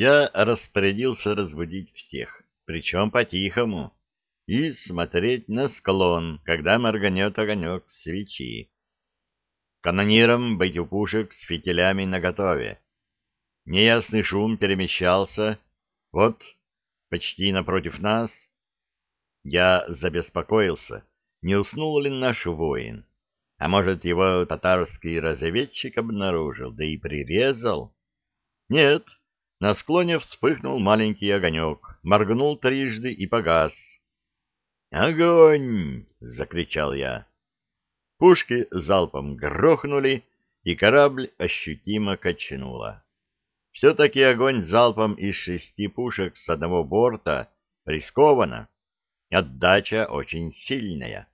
Я распорядился разбудить всех, причем по-тихому, и смотреть на склон, когда морганет огонек свечи. Канонирам быть у пушек с фитилями наготове. Неясный шум перемещался. Вот, почти напротив нас. Я забеспокоился, не уснул ли наш воин. А может, его татарский разведчик обнаружил, да и прирезал? Нет, на склоне вспыхнул маленький огонек, моргнул трижды и погас. «Огонь!» — закричал я. Пушки залпом грохнули, и корабль ощутимо качнуло. Все-таки огонь залпом из шести пушек с одного борта рискованно. Отдача очень сильная.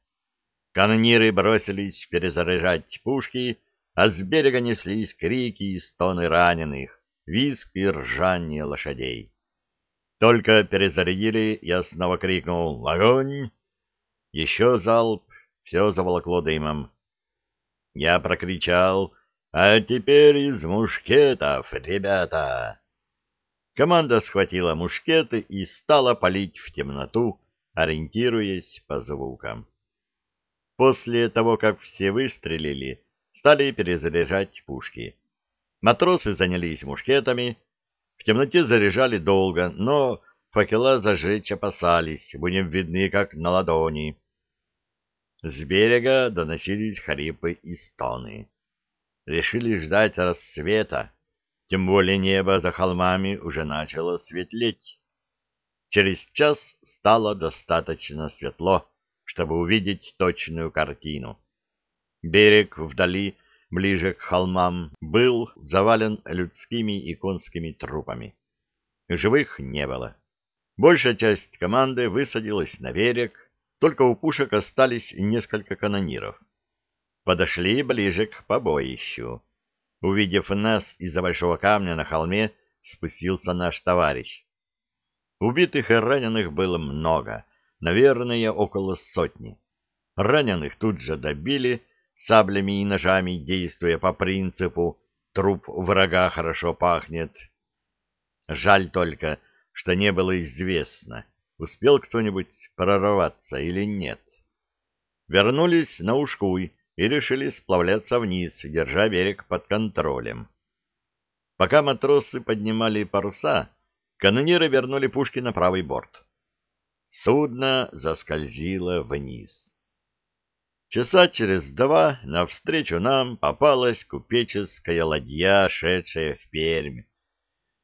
Канониры бросились перезаряжать пушки, а с берега неслись крики и стоны раненых, визг и ржание лошадей. Только перезарядили, я снова крикнул «Огонь!». Еще залп, все заволокло дымом. Я прокричал «А теперь из мушкетов, ребята!» Команда схватила мушкеты и стала палить в темноту, ориентируясь по звукам. После того, как все выстрелили, стали перезаряжать пушки. Матросы занялись мушкетами, в темноте заряжали долго, но факела зажечь опасались, будем видны как на ладони. С берега доносились хрипы и стоны решили ждать рассвета, тем более небо за холмами уже начало светлеть. Через час стало достаточно светло, чтобы увидеть точную картину. Берег вдали, ближе к холмам, был завален людскими и конскими трупами. Живых не было. Большая часть команды высадилась на берег, только у пушек остались несколько канониров подошли ближе к побоищу. Увидев нас из-за большого камня на холме, спустился наш товарищ. Убитых и раненых было много, наверное, около сотни. Раненых тут же добили саблями и ножами, действуя по принципу «труп врага хорошо пахнет». Жаль только, что не было известно, успел кто-нибудь прорваться или нет. Вернулись на Ушкуй, и решили сплавляться вниз, держа берег под контролем. Пока матросы поднимали паруса, канониры вернули пушки на правый борт. Судно заскользило вниз. Часа через два навстречу нам попалась купеческая ладья, шедшая в Пермь.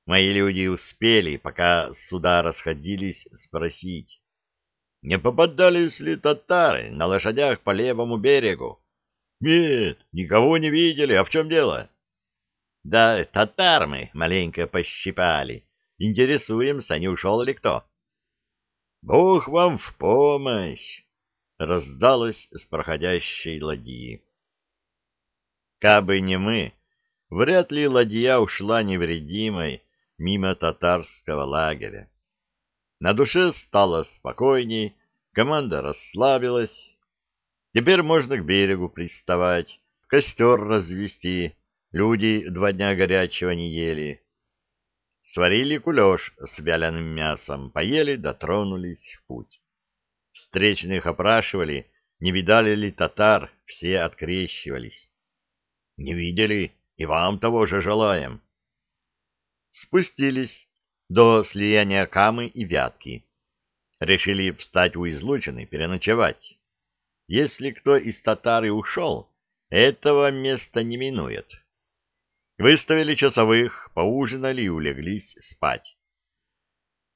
Мои люди успели, пока суда расходились, спросить, не попадались ли татары на лошадях по левому берегу. Нет, никого не видели. А в чем дело? Да татар мы маленько пощипали. Интересуемся, не ушел ли кто. Бог вам в помощь! Раздалось с проходящей ладьи. Кабы не мы, вряд ли ладья ушла невредимой мимо татарского лагеря. На душе стало спокойней, команда расслабилась, Теперь можно к берегу приставать, костер развести. Люди два дня горячего не ели. Сварили кулеш с вяленым мясом, поели, дотронулись в путь. Встречных опрашивали, не видали ли татар, все открещивались. Не видели, и вам того же желаем. Спустились до слияния Камы и Вятки. Решили встать у излучины, переночевать. Если кто из татар и ушел, этого места не минует. Выставили часовых, поужинали и улеглись спать.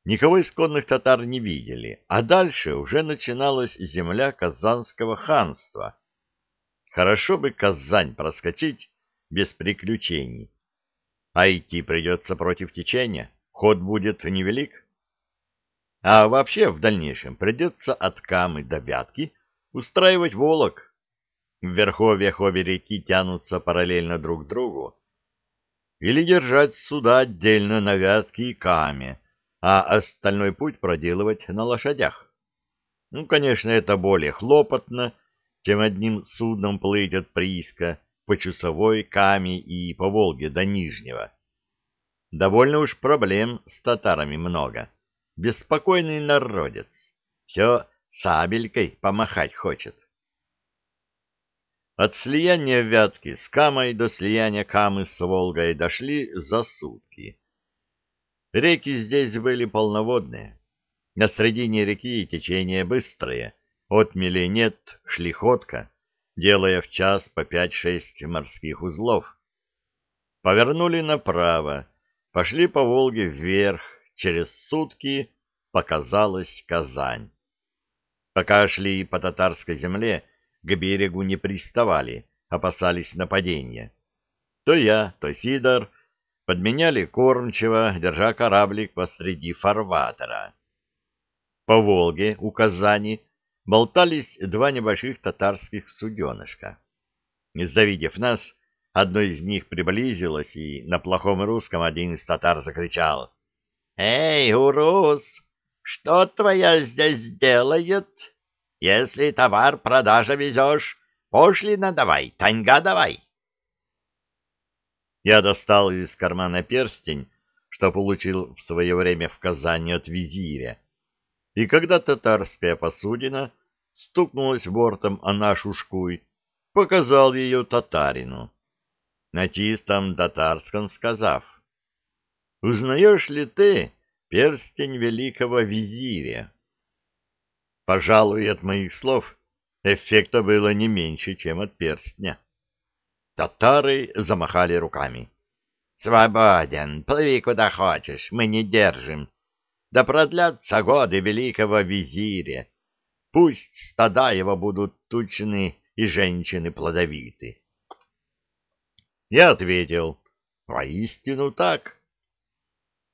Никого из конных татар не видели, а дальше уже начиналась земля Казанского ханства. Хорошо бы Казань проскочить без приключений. А идти придется против течения, ход будет невелик. А вообще в дальнейшем придется от Камы до Вятки устраивать волок. В верховьях обе реки тянутся параллельно друг другу. Или держать суда отдельно на вятке и каме, а остальной путь проделывать на лошадях. Ну, конечно, это более хлопотно, чем одним судном плыть от прииска по Чусовой, Каме и по Волге до Нижнего. довольно уж проблем с татарами много. Беспокойный народец. Все сабелькой помахать хочет. От слияния Вятки с Камой до слияния Камы с Волгой дошли за сутки. Реки здесь были полноводные. На средине реки течение быстрое, отмели нет, шли ходка, делая в час по пять-шесть морских узлов. Повернули направо, пошли по Волге вверх, через сутки показалась Казань. Пока шли по татарской земле, к берегу не приставали, опасались нападения. То я, то Сидор подменяли кормчего, держа кораблик посреди фарватера. По Волге у Казани болтались два небольших татарских суденышка. Завидев нас, одно из них приблизилось, и на плохом русском один из татар закричал. — Эй, урус, что твоя здесь делает? Если товар продажа везешь, пошлина давай, таньга давай. Я достал из кармана перстень, что получил в свое время в Казани от визиря, и когда татарская посудина стукнулась бортом о нашу шкуй, показал ее татарину, на чистом татарском сказав, «Узнаешь ли ты перстень великого визиря?» Пожалуй, от моих слов эффекта было не меньше, чем от перстня. Татары замахали руками. «Свободен, плыви куда хочешь, мы не держим да продлятся годы великого визиря. Пусть стада его будут тучны и женщины плодовиты. Я ответил, воистину так.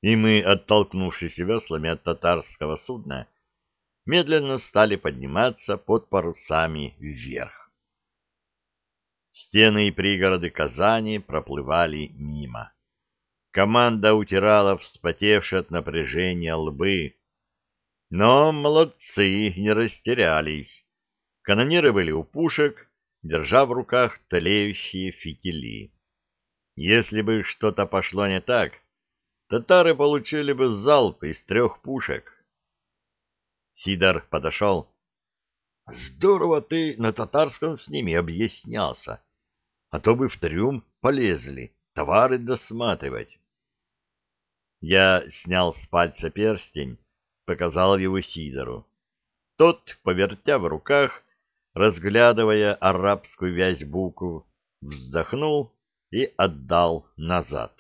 И мы, оттолкнувшись веслами от татарского судна, медленно стали подниматься под парусами вверх. Стены и пригороды Казани проплывали мимо. Команда утирала вспотевшие от напряжения лбы. Но молодцы не растерялись. Канониры были у пушек, держа в руках тлеющие фитили. Если бы что-то пошло не так, татары получили бы залп из трех пушек. Сидор подошел. — Здорово ты на татарском с ними объяснялся, а то бы в трюм полезли товары досматривать. Я снял с пальца перстень, показал его Сидору. Тот, повертя в руках, разглядывая арабскую вязь букв, вздохнул и отдал назад.